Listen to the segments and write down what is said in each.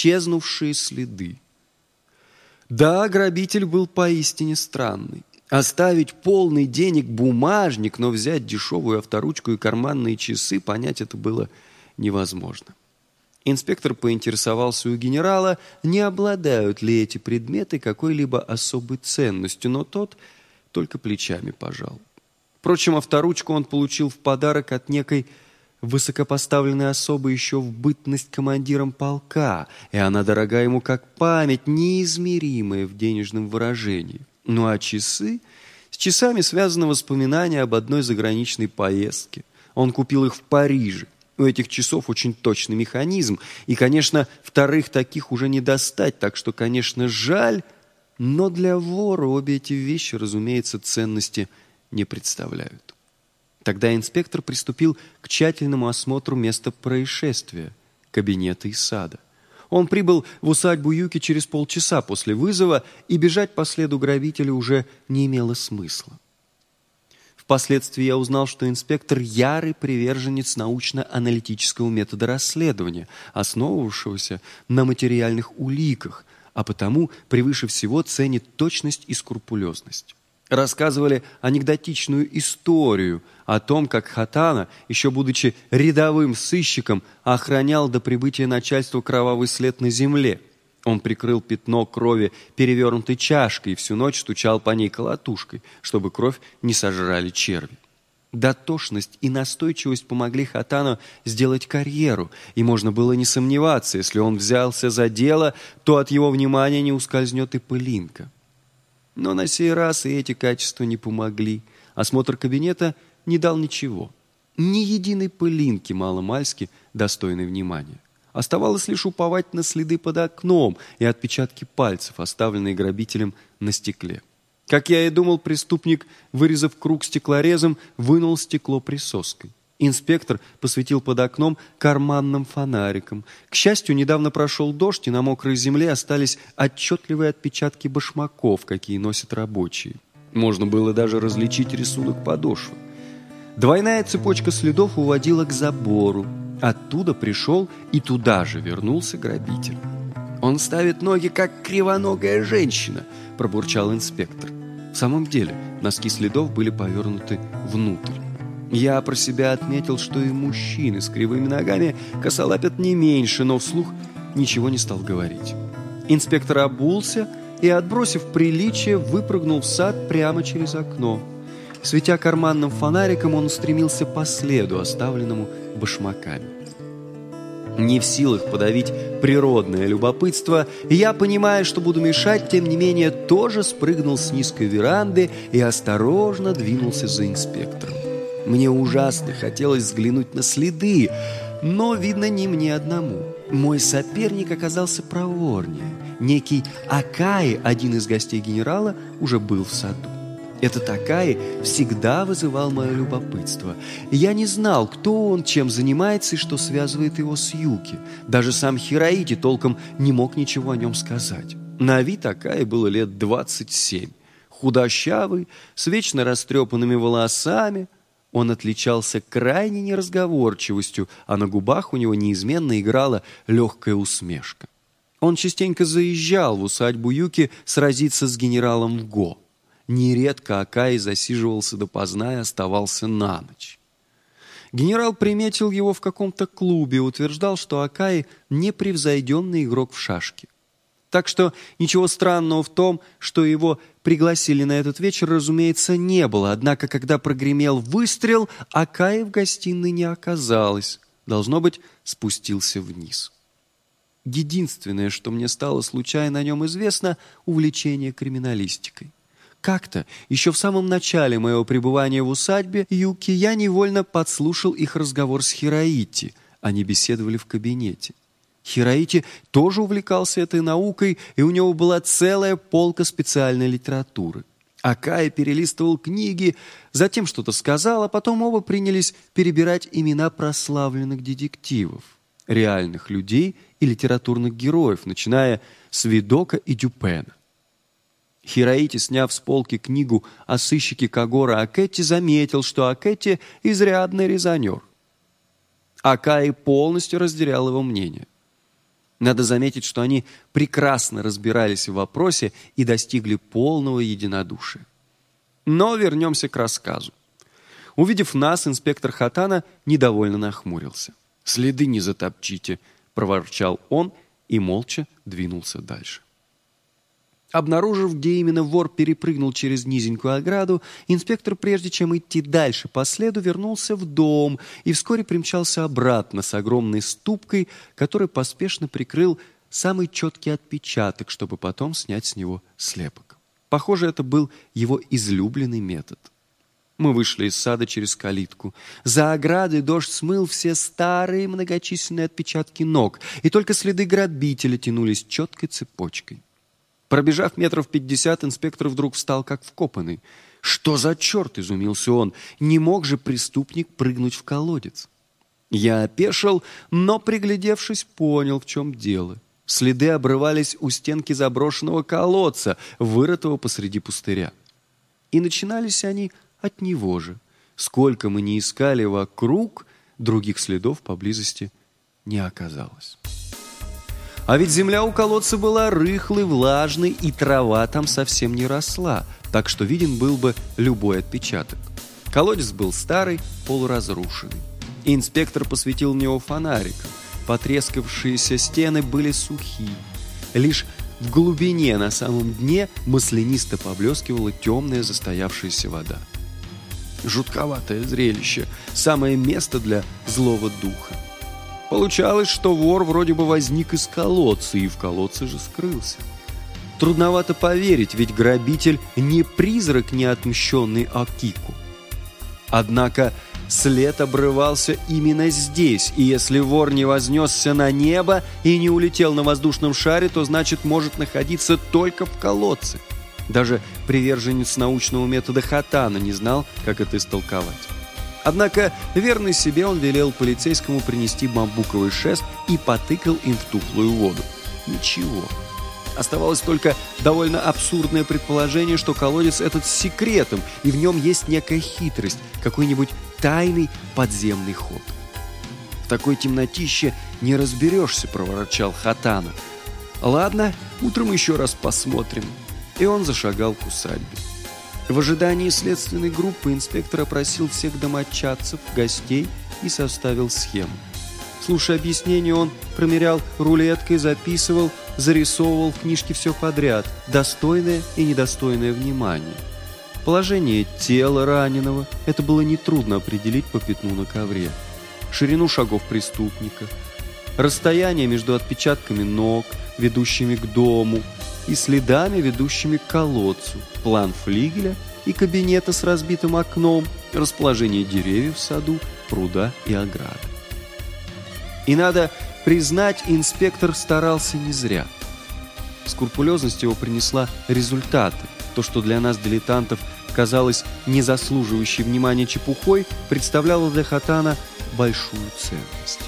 исчезнувшие следы. Да, грабитель был поистине странный. Оставить полный денег бумажник, но взять дешевую авторучку и карманные часы, понять это было невозможно. Инспектор поинтересовался у генерала, не обладают ли эти предметы какой-либо особой ценностью, но тот только плечами пожал. Впрочем, авторучку он получил в подарок от некой высокопоставленной особы еще в бытность командиром полка, и она дорога ему как память, неизмеримая в денежном выражении. Ну а часы? С часами связано воспоминание об одной заграничной поездке. Он купил их в Париже. У этих часов очень точный механизм, и, конечно, вторых таких уже не достать, так что, конечно, жаль, но для вора обе эти вещи, разумеется, ценности не представляют. Тогда инспектор приступил к тщательному осмотру места происшествия, кабинета и сада. Он прибыл в усадьбу Юки через полчаса после вызова, и бежать по следу грабителя уже не имело смысла. Впоследствии я узнал, что инспектор ярый приверженец научно-аналитического метода расследования, основывавшегося на материальных уликах, а потому превыше всего ценит точность и скрупулезность рассказывали анекдотичную историю о том, как Хатана, еще будучи рядовым сыщиком, охранял до прибытия начальства кровавый след на земле. Он прикрыл пятно крови перевернутой чашкой и всю ночь стучал по ней колотушкой, чтобы кровь не сожрали черви. Дотошность и настойчивость помогли Хатану сделать карьеру, и можно было не сомневаться, если он взялся за дело, то от его внимания не ускользнет и пылинка. Но на сей раз и эти качества не помогли. Осмотр кабинета не дал ничего. Ни единой пылинки маломальски достойной внимания. Оставалось лишь уповать на следы под окном и отпечатки пальцев, оставленные грабителем на стекле. Как я и думал, преступник, вырезав круг стеклорезом, вынул стекло присоской. Инспектор посветил под окном карманным фонариком. К счастью, недавно прошел дождь, и на мокрой земле остались отчетливые отпечатки башмаков, какие носят рабочие. Можно было даже различить рисунок подошвы. Двойная цепочка следов уводила к забору. Оттуда пришел и туда же вернулся грабитель. «Он ставит ноги, как кривоногая женщина», – пробурчал инспектор. В самом деле, носки следов были повернуты внутрь. Я про себя отметил, что и мужчины с кривыми ногами косолапят не меньше, но вслух ничего не стал говорить. Инспектор обулся и, отбросив приличие, выпрыгнул в сад прямо через окно. Светя карманным фонариком, он устремился по следу, оставленному башмаками. Не в силах подавить природное любопытство, я, понимая, что буду мешать, тем не менее, тоже спрыгнул с низкой веранды и осторожно двинулся за инспектором. Мне ужасно хотелось взглянуть на следы, но, видно, не мне одному. Мой соперник оказался проворнее. Некий Акаи, один из гостей генерала, уже был в саду. Этот Акаи всегда вызывал мое любопытство. Я не знал, кто он, чем занимается и что связывает его с Юки. Даже сам Хираити толком не мог ничего о нем сказать. На вид Акаи было лет двадцать семь. Худощавый, с вечно растрепанными волосами – он отличался крайней неразговорчивостью, а на губах у него неизменно играла легкая усмешка. Он частенько заезжал в усадьбу Юки сразиться с генералом в Го. Нередко Акай засиживался допоздна и оставался на ночь. Генерал приметил его в каком-то клубе и утверждал, что Акай – непревзойденный игрок в шашки. Так что ничего странного в том, что его пригласили на этот вечер, разумеется, не было. Однако, когда прогремел выстрел, Акаи в гостиной не оказалось. Должно быть, спустился вниз. Единственное, что мне стало случайно о нем известно, увлечение криминалистикой. Как-то, еще в самом начале моего пребывания в усадьбе Юки, я невольно подслушал их разговор с Хироити. Они беседовали в кабинете. Хироити тоже увлекался этой наукой, и у него была целая полка специальной литературы. Акая перелистывал книги, затем что-то сказал, а потом оба принялись перебирать имена прославленных детективов, реальных людей и литературных героев, начиная с Видока и Дюпена. Хироити, сняв с полки книгу о сыщике Кагора Акетти, заметил, что Акетти – изрядный резонер. Акаи полностью разделял его мнение. Надо заметить, что они прекрасно разбирались в вопросе и достигли полного единодушия. Но вернемся к рассказу. Увидев нас, инспектор Хатана недовольно нахмурился. «Следы не затопчите», — проворчал он и молча двинулся дальше. Обнаружив, где именно вор перепрыгнул через низенькую ограду, инспектор, прежде чем идти дальше по следу, вернулся в дом и вскоре примчался обратно с огромной ступкой, который поспешно прикрыл самый четкий отпечаток, чтобы потом снять с него слепок. Похоже, это был его излюбленный метод. Мы вышли из сада через калитку. За оградой дождь смыл все старые многочисленные отпечатки ног, и только следы грабителя тянулись четкой цепочкой. Пробежав метров пятьдесят, инспектор вдруг встал как вкопанный. «Что за черт?» — изумился он. «Не мог же преступник прыгнуть в колодец?» Я опешил, но, приглядевшись, понял, в чем дело. Следы обрывались у стенки заброшенного колодца, вырытого посреди пустыря. И начинались они от него же. Сколько мы не искали вокруг, других следов поблизости не оказалось. А ведь земля у колодца была рыхлой, влажной, и трава там совсем не росла, так что виден был бы любой отпечаток. Колодец был старый, полуразрушенный. Инспектор посветил в него фонариком. Потрескавшиеся стены были сухие. Лишь в глубине, на самом дне, маслянисто поблескивала темная застоявшаяся вода. Жутковатое зрелище, самое место для злого духа. Получалось, что вор вроде бы возник из колодца и в колодце же скрылся. Трудновато поверить, ведь грабитель не призрак неотмщенный Акику. Однако след обрывался именно здесь, и если вор не вознесся на небо и не улетел на воздушном шаре, то значит может находиться только в колодце. Даже приверженец научного метода Хатана не знал, как это истолковать. Однако, верный себе, он велел полицейскому принести бамбуковый шест и потыкал им в тухлую воду. Ничего. Оставалось только довольно абсурдное предположение, что колодец этот с секретом, и в нем есть некая хитрость, какой-нибудь тайный подземный ход. «В такой темнотище не разберешься», — проворчал Хатана. «Ладно, утром еще раз посмотрим». И он зашагал к усадьбе. В ожидании следственной группы инспектор опросил всех домочадцев, гостей и составил схему. Слушая объяснение, он промерял рулеткой, записывал, зарисовывал в книжке все подряд, достойное и недостойное внимания. Положение тела раненого – это было нетрудно определить по пятну на ковре. Ширину шагов преступника, расстояние между отпечатками ног, ведущими к дому – и следами, ведущими к колодцу, план флигеля и кабинета с разбитым окном, расположение деревьев в саду, пруда и ограды. И надо признать, инспектор старался не зря. Скрупулезность его принесла результаты. То, что для нас, дилетантов, казалось не заслуживающей внимания чепухой, представляло для Хатана большую ценность.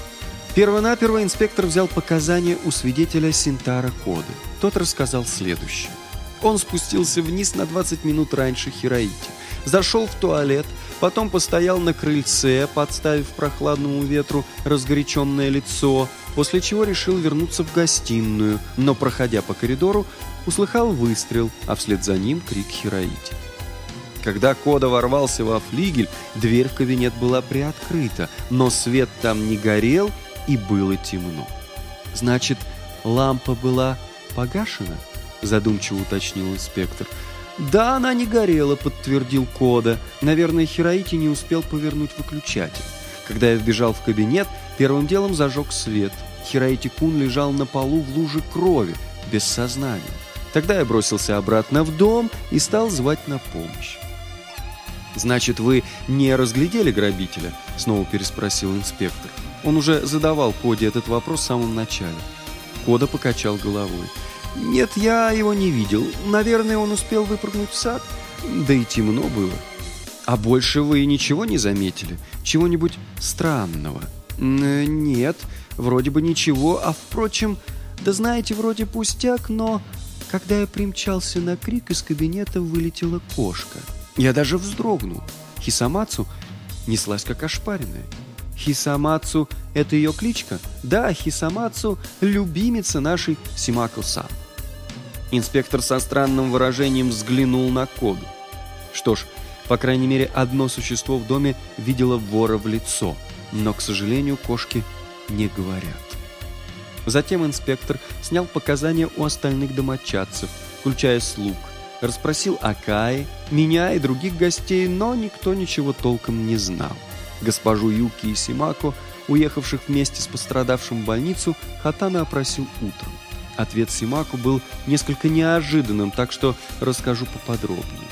Первонаперво инспектор взял показания у свидетеля Синтара Коды. Тот рассказал следующее. Он спустился вниз на 20 минут раньше Хироити, зашел в туалет, потом постоял на крыльце, подставив прохладному ветру разгоряченное лицо, после чего решил вернуться в гостиную, но, проходя по коридору, услыхал выстрел, а вслед за ним крик Хироити. Когда Кода ворвался во флигель, дверь в кабинет была приоткрыта, но свет там не горел, и было темно. «Значит, лампа была погашена?» – задумчиво уточнил инспектор. «Да, она не горела», – подтвердил Кода. «Наверное, Хироити не успел повернуть выключатель. Когда я вбежал в кабинет, первым делом зажег свет. Хироити Кун лежал на полу в луже крови, без сознания. Тогда я бросился обратно в дом и стал звать на помощь. «Значит, вы не разглядели грабителя?» — снова переспросил инспектор. Он уже задавал Коде этот вопрос в самом начале. Кода покачал головой. «Нет, я его не видел. Наверное, он успел выпрыгнуть в сад. Да и темно было. А больше вы ничего не заметили? Чего-нибудь странного?» «Нет, вроде бы ничего. А впрочем, да знаете, вроде пустяк, но...» Когда я примчался на крик, из кабинета вылетела кошка. Я даже вздрогнул. Хисамацу неслась как ошпаренная. Хисамацу – это ее кличка? Да, Хисамацу – любимица нашей Симако-сан. Инспектор со странным выражением взглянул на коду. Что ж, по крайней мере, одно существо в доме видело вора в лицо, но, к сожалению, кошки не говорят. Затем инспектор снял показания у остальных домочадцев, включая слуг, расспросил о Кае, меня и других гостей, но никто ничего толком не знал. Госпожу Юки и Симако, уехавших вместе с пострадавшим в больницу, Хатана опросил утром. Ответ Симаку был несколько неожиданным, так что расскажу поподробнее.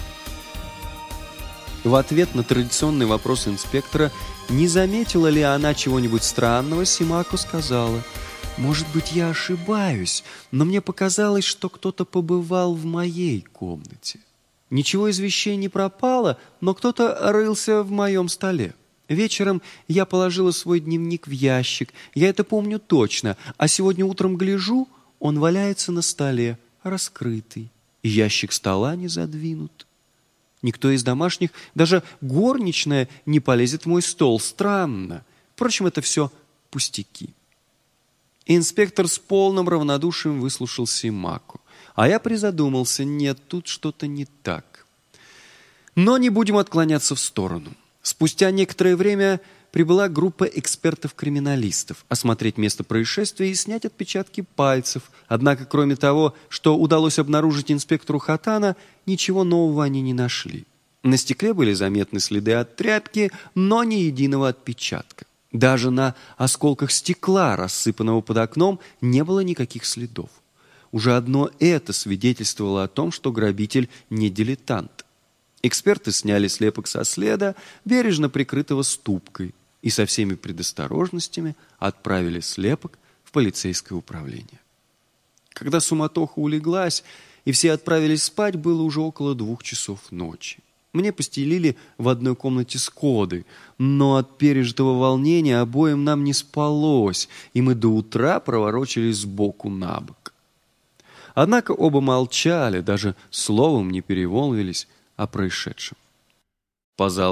В ответ на традиционный вопрос инспектора, не заметила ли она чего-нибудь странного, Симаку сказала, «Может быть, я ошибаюсь, но мне показалось, что кто-то побывал в моей комнате. Ничего из вещей не пропало, но кто-то рылся в моем столе. Вечером я положила свой дневник в ящик, я это помню точно, а сегодня утром гляжу, он валяется на столе, раскрытый, и ящик стола не задвинут». Никто из домашних, даже горничная, не полезет в мой стол. Странно. Впрочем, это все пустяки. Инспектор с полным равнодушием выслушал Симаку. А я призадумался, нет, тут что-то не так. Но не будем отклоняться в сторону. Спустя некоторое время прибыла группа экспертов-криминалистов осмотреть место происшествия и снять отпечатки пальцев. Однако, кроме того, что удалось обнаружить инспектору Хатана, ничего нового они не нашли. На стекле были заметны следы от тряпки, но ни единого отпечатка. Даже на осколках стекла, рассыпанного под окном, не было никаких следов. Уже одно это свидетельствовало о том, что грабитель не дилетант. Эксперты сняли слепок со следа, бережно прикрытого ступкой и со всеми предосторожностями отправили слепок в полицейское управление. Когда суматоха улеглась и все отправились спать, было уже около двух часов ночи. Мне постелили в одной комнате с Кодой, но от пережитого волнения обоим нам не спалось, и мы до утра проворочились сбоку на бок. Однако оба молчали, даже словом не переволвились о происшедшем. По залу